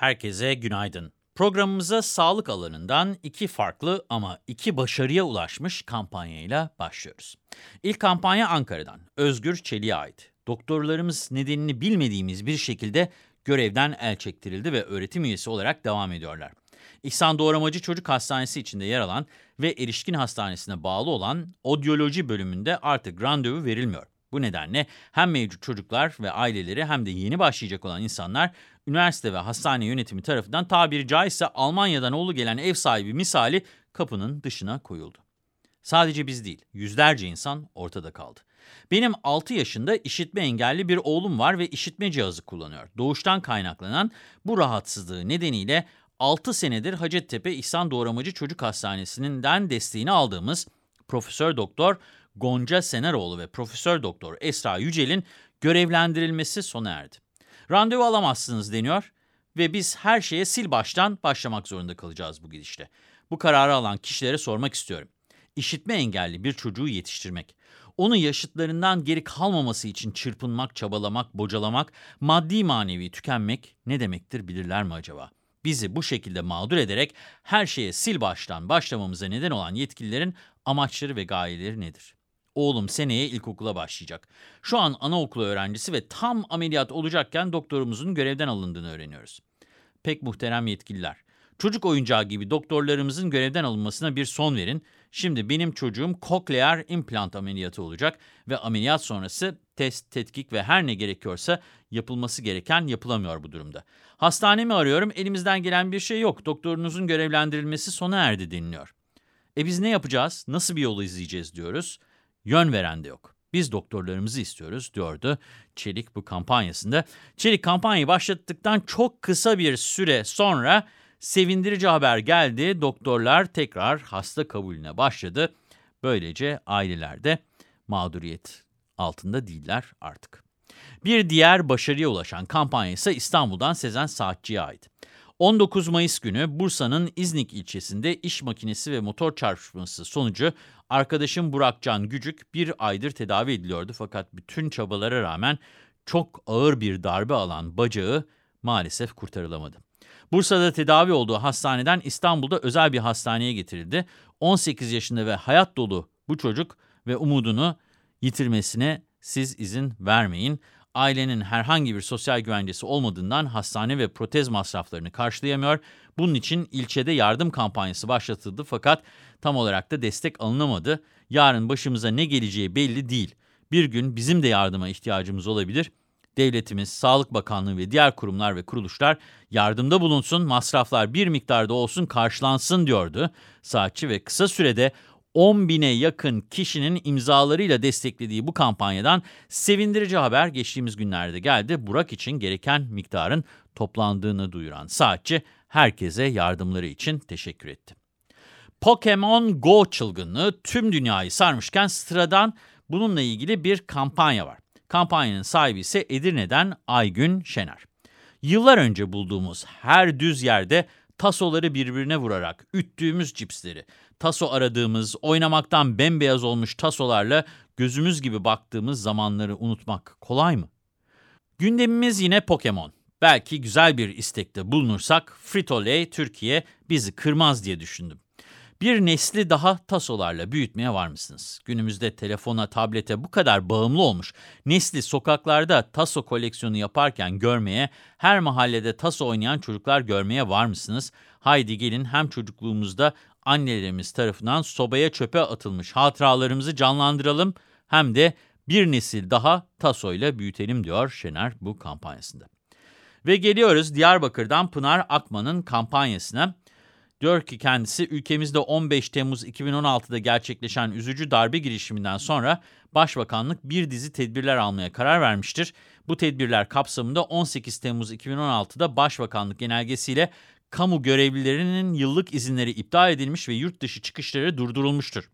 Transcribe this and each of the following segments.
Herkese günaydın. Programımıza sağlık alanından iki farklı ama iki başarıya ulaşmış kampanyayla başlıyoruz. İlk kampanya Ankara'dan, Özgür Çelik'e ait. Doktorlarımız nedenini bilmediğimiz bir şekilde görevden el çektirildi ve öğretim üyesi olarak devam ediyorlar. İhsan Doğramacı Çocuk Hastanesi içinde yer alan ve erişkin hastanesine bağlı olan odyoloji bölümünde artık randevu verilmiyor. Bu nedenle hem mevcut çocuklar ve aileleri hem de yeni başlayacak olan insanlar üniversite ve hastane yönetimi tarafından tabiri caizse Almanya'dan oğlu gelen ev sahibi misali kapının dışına koyuldu. Sadece biz değil, yüzlerce insan ortada kaldı. Benim 6 yaşında işitme engelli bir oğlum var ve işitme cihazı kullanıyor. Doğuştan kaynaklanan bu rahatsızlığı nedeniyle 6 senedir Hacettepe İhsan Doğramacı Çocuk Hastanesi'nden desteğini aldığımız Profesör Doktor Gonca Seneroğlu ve Profesör Doktor Esra Yücel'in görevlendirilmesi sona erdi. Randevu alamazsınız deniyor ve biz her şeye sil baştan başlamak zorunda kalacağız bu gidişte. Bu kararı alan kişilere sormak istiyorum. İşitme engelli bir çocuğu yetiştirmek, onun yaşıtlarından geri kalmaması için çırpınmak, çabalamak, bocalamak, maddi manevi tükenmek ne demektir bilirler mi acaba? Bizi bu şekilde mağdur ederek her şeye sil baştan başlamamıza neden olan yetkililerin amaçları ve gayeleri nedir? Oğlum seneye ilkokula başlayacak. Şu an anaokulu öğrencisi ve tam ameliyat olacakken doktorumuzun görevden alındığını öğreniyoruz. Pek muhterem yetkililer. Çocuk oyuncağı gibi doktorlarımızın görevden alınmasına bir son verin. Şimdi benim çocuğum kokleer implant ameliyatı olacak ve ameliyat sonrası test, tetkik ve her ne gerekiyorsa yapılması gereken yapılamıyor bu durumda. Hastanemi arıyorum, elimizden gelen bir şey yok. Doktorunuzun görevlendirilmesi sona erdi deniliyor. E biz ne yapacağız, nasıl bir yolu izleyeceğiz diyoruz. Yön veren de yok. Biz doktorlarımızı istiyoruz diyordu Çelik bu kampanyasında. Çelik kampanyayı başlattıktan çok kısa bir süre sonra sevindirici haber geldi. Doktorlar tekrar hasta kabulüne başladı. Böylece aileler de mağduriyet altında değiller artık. Bir diğer başarıya ulaşan kampanya ise İstanbul'dan Sezen Saatçı'ya ait. 19 Mayıs günü Bursa'nın İznik ilçesinde iş makinesi ve motor çarpışması sonucu arkadaşım Burakcan Gücük bir aydır tedavi ediliyordu. Fakat bütün çabalara rağmen çok ağır bir darbe alan bacağı maalesef kurtarılamadı. Bursa'da tedavi olduğu hastaneden İstanbul'da özel bir hastaneye getirildi. 18 yaşında ve hayat dolu bu çocuk ve umudunu yitirmesine siz izin vermeyin ailenin herhangi bir sosyal güvencesi olmadığından hastane ve protez masraflarını karşılayamıyor. Bunun için ilçede yardım kampanyası başlatıldı fakat tam olarak da destek alınamadı. Yarın başımıza ne geleceği belli değil. Bir gün bizim de yardıma ihtiyacımız olabilir. Devletimiz, Sağlık Bakanlığı ve diğer kurumlar ve kuruluşlar yardımda bulunsun, masraflar bir miktarda olsun karşılansın diyordu. Saatçi ve kısa sürede 10 bine yakın kişinin imzalarıyla desteklediği bu kampanyadan sevindirici haber geçtiğimiz günlerde geldi. Burak için gereken miktarın toplandığını duyuran saatçi herkese yardımları için teşekkür etti. Pokemon Go çılgınlığı tüm dünyayı sarmışken sıradan bununla ilgili bir kampanya var. Kampanyanın sahibi ise Edirne'den Aygün Şener. Yıllar önce bulduğumuz her düz yerde tasoları birbirine vurarak üttüğümüz cipsleri, taso aradığımız, oynamaktan bembeyaz olmuş tasolarla gözümüz gibi baktığımız zamanları unutmak kolay mı? Gündemimiz yine Pokemon. Belki güzel bir istekte bulunursak Frito-Lay Türkiye bizi kırmaz diye düşündüm. Bir nesli daha tasolarla büyütmeye var mısınız? Günümüzde telefona, tablete bu kadar bağımlı olmuş nesli sokaklarda taso koleksiyonu yaparken görmeye, her mahallede taso oynayan çocuklar görmeye var mısınız? Haydi gelin hem çocukluğumuzda annelerimiz tarafından sobaya çöpe atılmış hatıralarımızı canlandıralım hem de bir nesil daha tasoyla büyütelim diyor Şener bu kampanyasında. Ve geliyoruz Diyarbakır'dan Pınar Akman'ın kampanyasına. Diyor ki kendisi ülkemizde 15 Temmuz 2016'da gerçekleşen üzücü darbe girişiminden sonra Başbakanlık bir dizi tedbirler almaya karar vermiştir. Bu tedbirler kapsamında 18 Temmuz 2016'da Başbakanlık genelgesiyle kamu görevlilerinin yıllık izinleri iptal edilmiş ve yurt dışı çıkışları durdurulmuştur.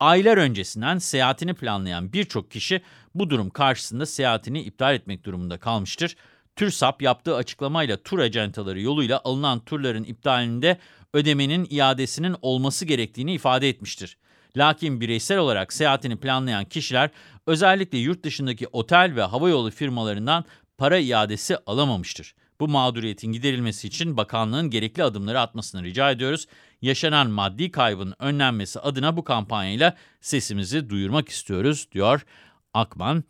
Aylar öncesinden seyahatini planlayan birçok kişi bu durum karşısında seyahatini iptal etmek durumunda kalmıştır. TÜRSAP yaptığı açıklamayla tur ajantaları yoluyla alınan turların iptalinde ödemenin iadesinin olması gerektiğini ifade etmiştir. Lakin bireysel olarak seyahatini planlayan kişiler özellikle yurt dışındaki otel ve havayolu firmalarından para iadesi alamamıştır. Bu mağduriyetin giderilmesi için bakanlığın gerekli adımları atmasını rica ediyoruz. Yaşanan maddi kaybın önlenmesi adına bu kampanyayla sesimizi duyurmak istiyoruz, diyor Akman.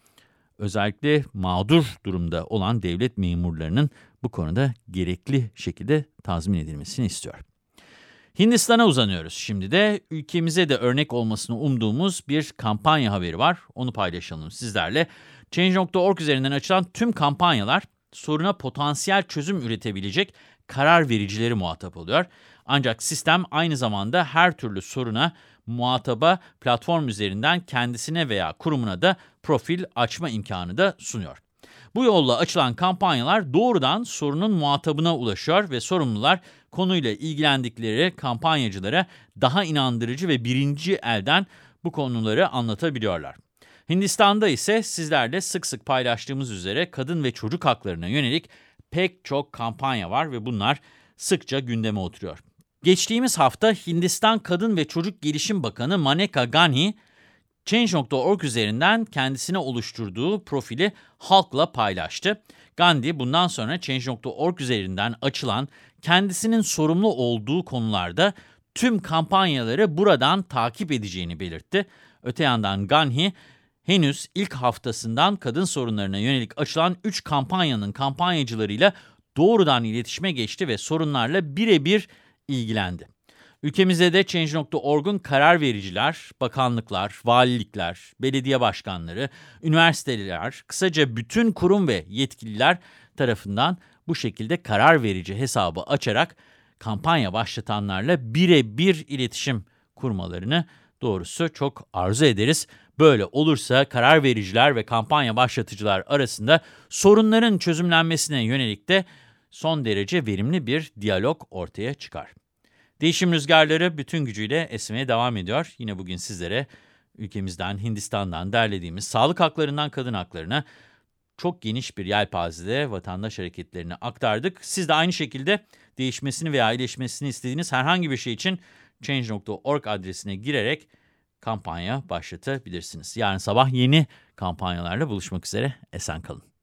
Özellikle mağdur durumda olan devlet memurlarının bu konuda gerekli şekilde tazmin edilmesini istiyor. Hindistan'a uzanıyoruz. Şimdi de ülkemize de örnek olmasını umduğumuz bir kampanya haberi var. Onu paylaşalım sizlerle. Change.org üzerinden açılan tüm kampanyalar soruna potansiyel çözüm üretebilecek karar vericileri muhatap oluyor. Ancak sistem aynı zamanda her türlü soruna muhataba platform üzerinden kendisine veya kurumuna da profil açma imkanı da sunuyor. Bu yolla açılan kampanyalar doğrudan sorunun muhatabına ulaşıyor ve sorumlular konuyla ilgilendikleri kampanyacılara daha inandırıcı ve birinci elden bu konuları anlatabiliyorlar. Hindistan'da ise sizlerle sık sık paylaştığımız üzere kadın ve çocuk haklarına yönelik pek çok kampanya var ve bunlar sıkça gündeme oturuyor. Geçtiğimiz hafta Hindistan Kadın ve Çocuk Gelişim Bakanı Maneka Gandhi, Change.org üzerinden kendisine oluşturduğu profili halkla paylaştı. Gandhi bundan sonra Change.org üzerinden açılan kendisinin sorumlu olduğu konularda tüm kampanyaları buradan takip edeceğini belirtti. Öte yandan Gandhi henüz ilk haftasından kadın sorunlarına yönelik açılan 3 kampanyanın kampanyacılarıyla doğrudan iletişime geçti ve sorunlarla birebir ilgilendi. Ülkemizde de Change.org'un karar vericiler, bakanlıklar, valilikler, belediye başkanları, üniversiteler, kısaca bütün kurum ve yetkililer tarafından bu şekilde karar verici hesabı açarak kampanya başlatanlarla birebir iletişim kurmalarını doğrusu çok arzu ederiz. Böyle olursa karar vericiler ve kampanya başlatıcılar arasında sorunların çözümlenmesine yönelik de son derece verimli bir diyalog ortaya çıkar. Değişim rüzgarları bütün gücüyle esmeye devam ediyor. Yine bugün sizlere ülkemizden, Hindistan'dan derlediğimiz sağlık haklarından kadın haklarına çok geniş bir yelpazede vatandaş hareketlerini aktardık. Siz de aynı şekilde değişmesini veya iyileşmesini istediğiniz herhangi bir şey için change.org adresine girerek kampanya başlatabilirsiniz. Yarın sabah yeni kampanyalarla buluşmak üzere. Esen kalın.